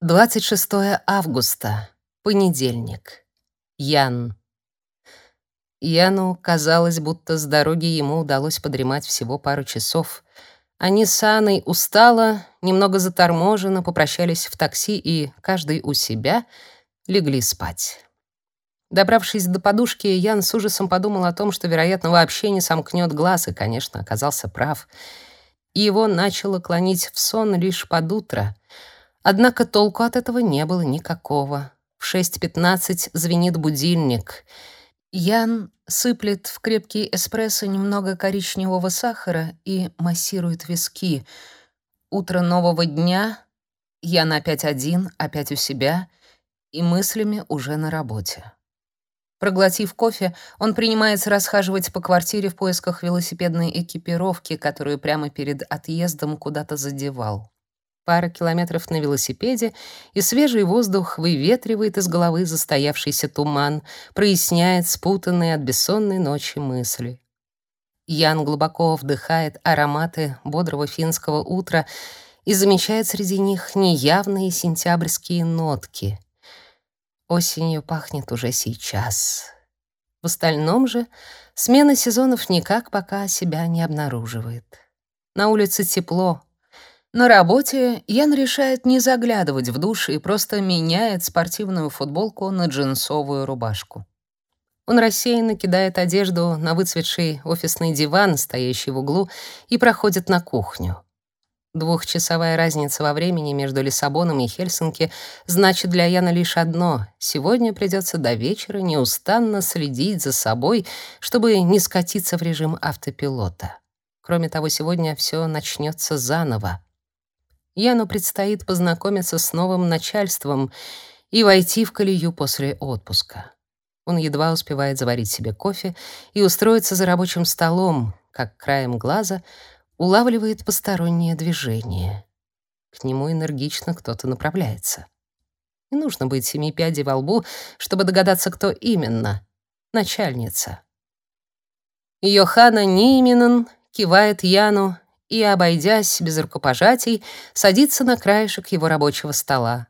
26 августа, понедельник. Ян. Яну казалось, будто с дороги ему удалось подремать всего пару часов. Они с Анной устало, немного заторможенно попрощались в такси и, каждый у себя, легли спать. Добравшись до подушки, Ян с ужасом подумал о том, что, вероятно, вообще не сомкнет глаз, и, конечно, оказался прав. Его начало клонить в сон лишь под утро — Однако толку от этого не было никакого. В 6.15 звенит будильник. Ян сыплет в крепкий эспрессо немного коричневого сахара и массирует виски. Утро нового дня. Ян опять один, опять у себя, и мыслями уже на работе. Проглотив кофе, он принимается расхаживать по квартире в поисках велосипедной экипировки, которую прямо перед отъездом куда-то задевал. Пара километров на велосипеде, и свежий воздух выветривает из головы застоявшийся туман, проясняет спутанные от бессонной ночи мысли. Ян глубоко вдыхает ароматы бодрого финского утра и замечает среди них неявные сентябрьские нотки. Осенью пахнет уже сейчас. В остальном же смена сезонов никак пока себя не обнаруживает. На улице тепло, на работе Ян решает не заглядывать в душ и просто меняет спортивную футболку на джинсовую рубашку. Он рассеянно кидает одежду на выцветший офисный диван, стоящий в углу, и проходит на кухню. Двухчасовая разница во времени между Лиссабоном и Хельсинки значит для Яна лишь одно — сегодня придется до вечера неустанно следить за собой, чтобы не скатиться в режим автопилота. Кроме того, сегодня все начнется заново. Яну предстоит познакомиться с новым начальством и войти в колею после отпуска. Он едва успевает заварить себе кофе и устроиться за рабочим столом, как краем глаза улавливает постороннее движение. К нему энергично кто-то направляется. Не нужно быть семи пядей во лбу, чтобы догадаться, кто именно. Начальница. Йохана Ниминен кивает Яну и, обойдясь без рукопожатий, садится на краешек его рабочего стола.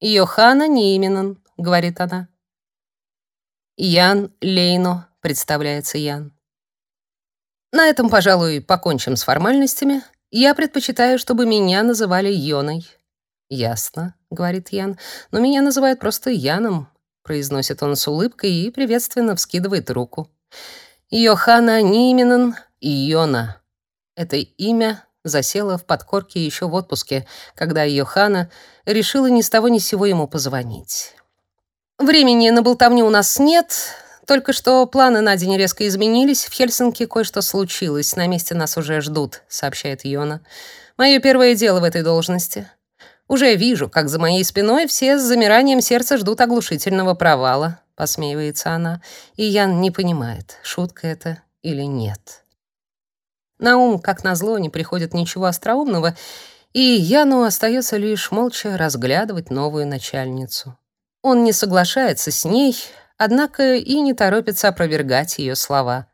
«Йоханна Ниминен», — говорит она. «Ян Лейно», — представляется Ян. На этом, пожалуй, покончим с формальностями. Я предпочитаю, чтобы меня называли Йоной. Ясно, говорит Ян. Но меня называют просто Яном, произносит он с улыбкой и приветственно вскидывает руку. Йохана Ниминен Йона. Это имя засело в подкорке еще в отпуске, когда Йохана решила ни с того ни с сего ему позвонить. Времени на болтовню у нас нет, только что планы на день резко изменились, в Хельсинки кое-что случилось, на месте нас уже ждут, сообщает Йона. Мое первое дело в этой должности. Уже вижу, как за моей спиной все с замиранием сердца ждут оглушительного провала, посмеивается она, и Ян не понимает, шутка это или нет. На ум, как назло, не приходит ничего остроумного, и Яну остается лишь молча разглядывать новую начальницу. Он не соглашается с ней, однако и не торопится опровергать ее слова.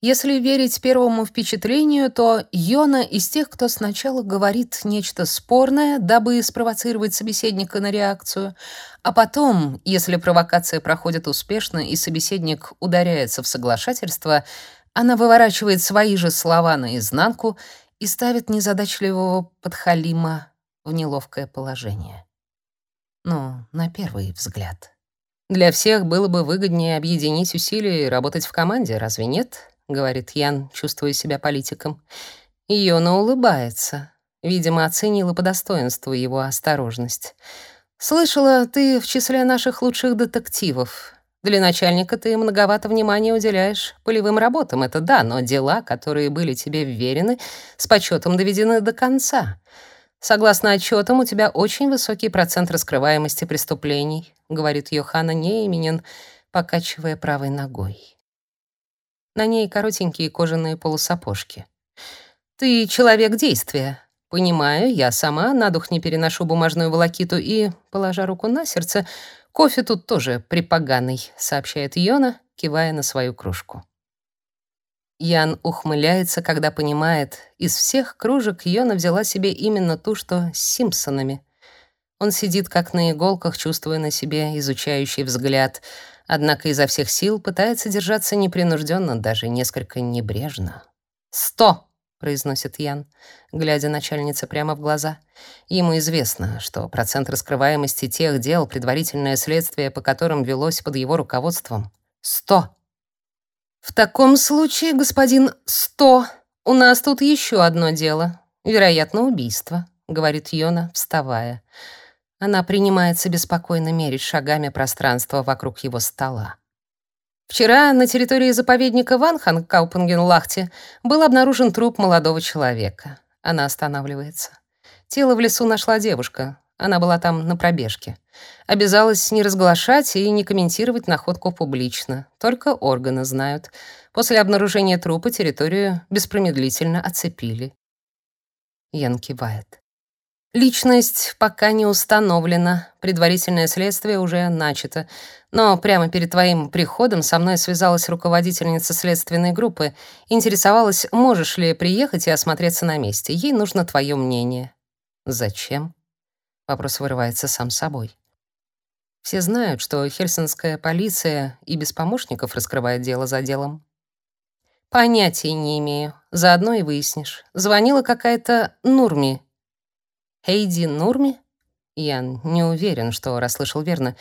Если верить первому впечатлению, то Йона из тех, кто сначала говорит нечто спорное, дабы спровоцировать собеседника на реакцию, а потом, если провокация проходит успешно и собеседник ударяется в соглашательство, она выворачивает свои же слова наизнанку и ставит незадачливого подхалима в неловкое положение. Ну, на первый взгляд. Для всех было бы выгоднее объединить усилия и работать в команде, разве нет? говорит Ян, чувствуя себя политиком. Йона улыбается. Видимо, оценила по достоинству его осторожность. Слышала, ты в числе наших лучших детективов. Для начальника ты многовато внимания уделяешь полевым работам, это да, но дела, которые были тебе вверены, с почетом доведены до конца. Согласно отчетам, у тебя очень высокий процент раскрываемости преступлений, говорит Йоханна Нейменен, покачивая правой ногой. На ней коротенькие кожаные полусапожки. Ты человек действия. Понимаю, я сама на дух не переношу бумажную волокиту и, положа руку на сердце, «Кофе тут тоже припоганый», — сообщает Йона, кивая на свою кружку. Ян ухмыляется, когда понимает, из всех кружек Йона взяла себе именно ту, что с Симпсонами. Он сидит как на иголках, чувствуя на себе изучающий взгляд, однако изо всех сил пытается держаться непринужденно, даже несколько небрежно. «Сто!» — произносит Ян, глядя начальнице прямо в глаза. Ему известно, что процент раскрываемости тех дел, предварительное следствие по которым велось под его руководством — сто. «В таком случае, господин Сто, у нас тут еще одно дело. Вероятно, убийство», — говорит Йона, вставая. Она принимается беспокойно мерить шагами пространство вокруг его стола. Вчера на территории заповедника Ванхан Каупенген-Лахте был обнаружен труп молодого человека. Она останавливается. Тело в лесу нашла девушка. Она была там на пробежке. Обязалась не разглашать и не комментировать находку публично. Только органы знают. После обнаружения трупа территорию беспромедлительно оцепили. Ян кивает. Личность пока не установлена, предварительное следствие уже начато. Но прямо перед твоим приходом со мной связалась руководительница следственной группы, интересовалась, можешь ли приехать и осмотреться на месте. Ей нужно твое мнение. Зачем? Вопрос вырывается сам собой. Все знают, что хельсинская полиция и без помощников раскрывает дело за делом. Понятия не имею. Заодно и выяснишь. Звонила какая-то Нурми, Хейди Нурми? Я не уверен, что расслышал верно.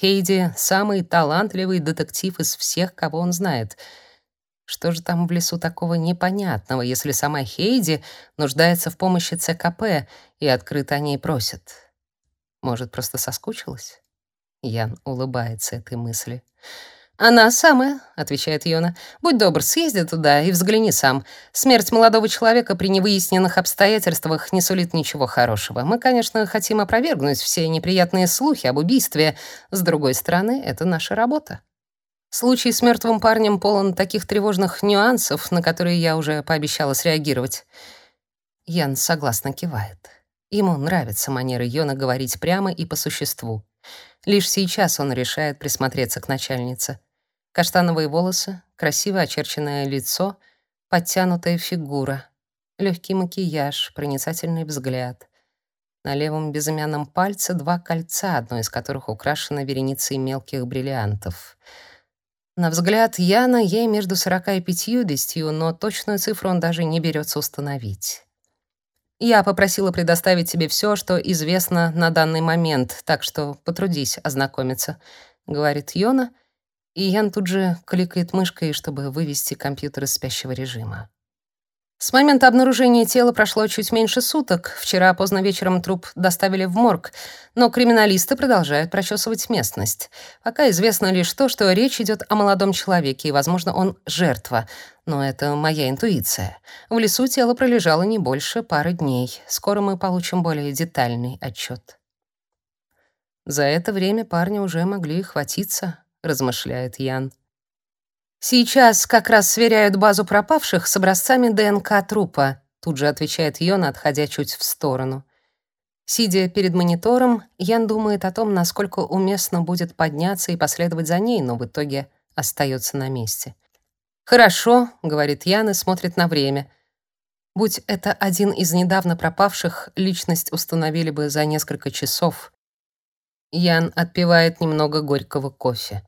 Хейди — самый талантливый детектив из всех, кого он знает. Что же там в лесу такого непонятного, если сама Хейди нуждается в помощи ЦКП и открыто о ней просит? Может, просто соскучилась? Ян улыбается этой мысли. «Она самая», — отвечает Йона. «Будь добр, съезди туда и взгляни сам. Смерть молодого человека при невыясненных обстоятельствах не сулит ничего хорошего. Мы, конечно, хотим опровергнуть все неприятные слухи об убийстве. С другой стороны, это наша работа». Случай с мертвым парнем полон таких тревожных нюансов, на которые я уже пообещала среагировать. Ян согласно кивает. Ему нравится манера Йона говорить прямо и по существу. Лишь сейчас он решает присмотреться к начальнице. Каштановые волосы, красиво очерченное лицо, подтянутая фигура, легкий макияж, проницательный взгляд. На левом безымянном пальце два кольца, одно из которых украшено вереницей мелких бриллиантов. На взгляд Яна ей между 45 и 50, но точную цифру он даже не берется установить. Я попросила предоставить тебе все, что известно на данный момент, так что потрудись ознакомиться, говорит Йона и Ян тут же кликает мышкой, чтобы вывести компьютер из спящего режима. С момента обнаружения тела прошло чуть меньше суток. Вчера поздно вечером труп доставили в морг, но криминалисты продолжают прочесывать местность. Пока известно лишь то, что речь идет о молодом человеке, и, возможно, он жертва. Но это моя интуиция. В лесу тело пролежало не больше пары дней. Скоро мы получим более детальный отчет. За это время парни уже могли хватиться размышляет Ян. Сейчас как раз сверяют базу пропавших с образцами ДНК трупа, тут же отвечает Йона, отходя чуть в сторону. Сидя перед монитором, Ян думает о том, насколько уместно будет подняться и последовать за ней, но в итоге остается на месте. «Хорошо», — говорит Ян и смотрит на время. Будь это один из недавно пропавших, личность установили бы за несколько часов. Ян отпивает немного горького кофе.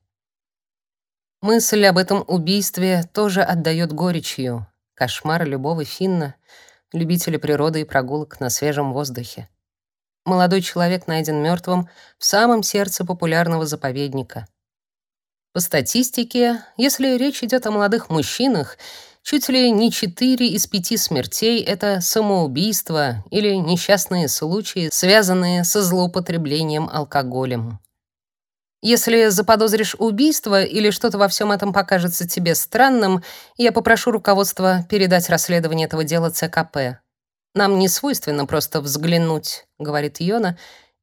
Мысль об этом убийстве тоже отдает горечью. Кошмар любого финна, любителя природы и прогулок на свежем воздухе. Молодой человек найден мертвым в самом сердце популярного заповедника. По статистике, если речь идет о молодых мужчинах, чуть ли не 4 из 5 смертей — это самоубийство или несчастные случаи, связанные со злоупотреблением алкоголем. Если заподозришь убийство или что-то во всем этом покажется тебе странным, я попрошу руководство передать расследование этого дела ЦКП. Нам не свойственно просто взглянуть, говорит Йона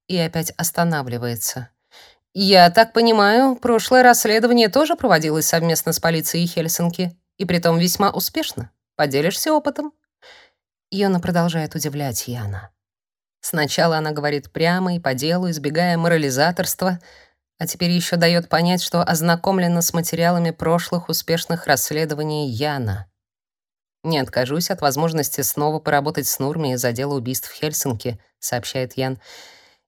и опять останавливается. Я так понимаю, прошлое расследование тоже проводилось совместно с полицией Хельсинки, и притом весьма успешно. Поделишься опытом? Йона продолжает удивлять Яна. Сначала она говорит прямо и по делу, избегая морализаторства, а теперь еще дает понять, что ознакомлена с материалами прошлых успешных расследований Яна. «Не откажусь от возможности снова поработать с Нурми из-за дела убийств в Хельсинки», — сообщает Ян.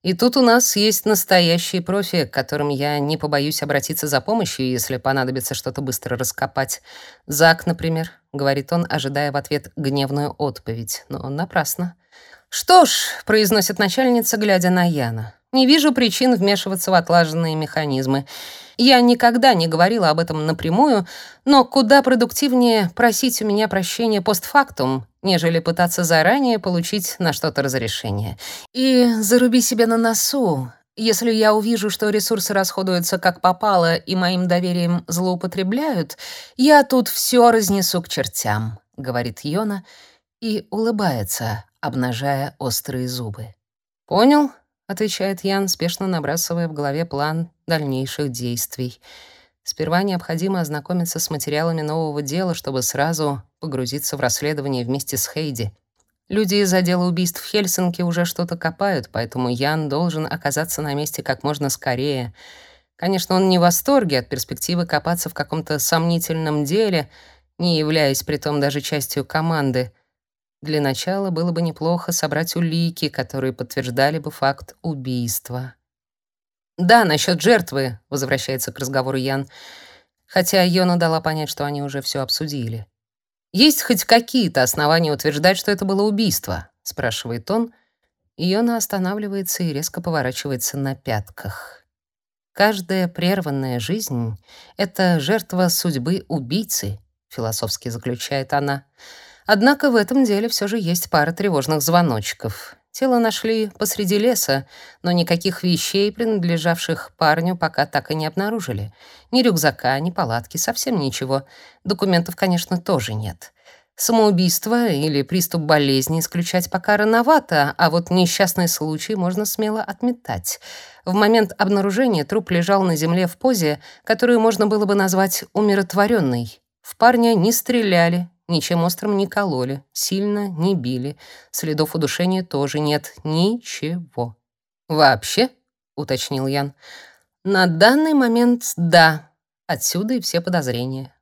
И тут у нас есть настоящие профи, к которым я не побоюсь обратиться за помощью, если понадобится что-то быстро раскопать. Зак, например, говорит он, ожидая в ответ гневную отповедь, но он напрасно. Что ж, произносит начальница, глядя на Яна. Не вижу причин вмешиваться в отлаженные механизмы. Я никогда не говорила об этом напрямую, но куда продуктивнее просить у меня прощения постфактум, нежели пытаться заранее получить на что-то разрешение. И заруби себе на носу. Если я увижу, что ресурсы расходуются как попало и моим доверием злоупотребляют, я тут все разнесу к чертям, говорит Йона и улыбается, обнажая острые зубы. Понял? Отвечает Ян, спешно набрасывая в голове план дальнейших действий. Сперва необходимо ознакомиться с материалами нового дела, чтобы сразу погрузиться в расследование вместе с Хейди. Люди из отдела убийств в Хельсинки уже что-то копают, поэтому Ян должен оказаться на месте как можно скорее. Конечно, он не в восторге от перспективы копаться в каком-то сомнительном деле, не являясь при том даже частью команды. Для начала было бы неплохо собрать улики, которые подтверждали бы факт убийства. «Да, насчет жертвы», — возвращается к разговору Ян, хотя Йона дала понять, что они уже все обсудили. «Есть хоть какие-то основания утверждать, что это было убийство?» — спрашивает он. Йона останавливается и резко поворачивается на пятках. «Каждая прерванная жизнь — это жертва судьбы убийцы», — философски заключает она. Однако в этом деле все же есть пара тревожных звоночков. Тело нашли посреди леса, но никаких вещей, принадлежавших парню, пока так и не обнаружили. Ни рюкзака, ни палатки, совсем ничего. Документов, конечно, тоже нет. Самоубийство или приступ болезни исключать пока рановато, а вот несчастный случай можно смело отметать. В момент обнаружения труп лежал на земле в позе, которую можно было бы назвать умиротворенной. В парня не стреляли, Ничем острым не кололи, сильно не били. Следов удушения тоже нет. Ничего. «Вообще?» — уточнил Ян. «На данный момент — да. Отсюда и все подозрения.